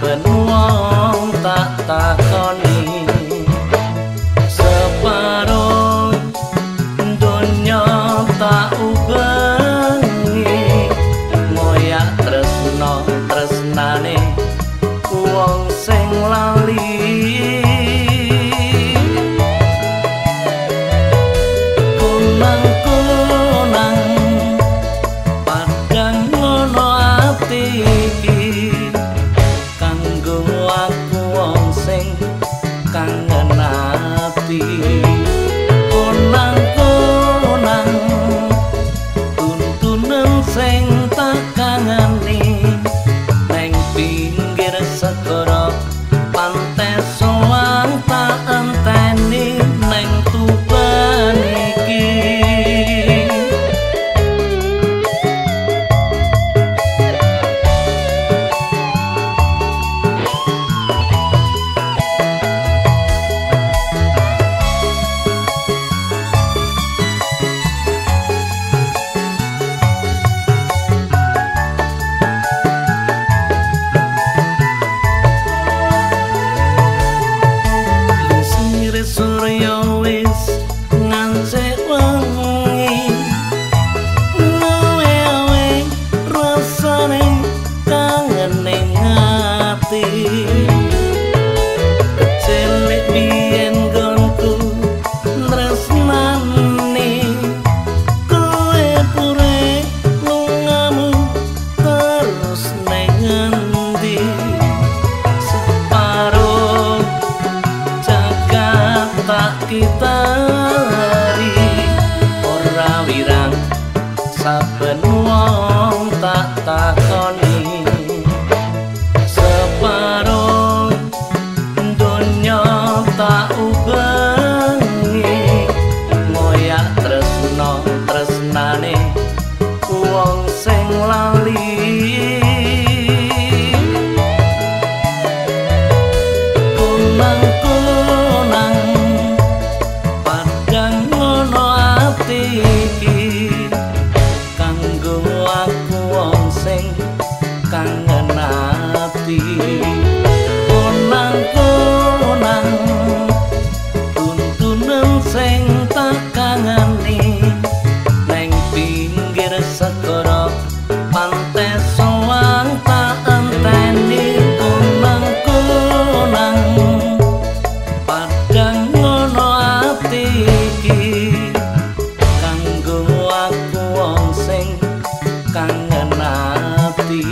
benuang tak takon kita hari ora wirang saben wong tak takoni. Separo donya tak ubengi moyak tresno.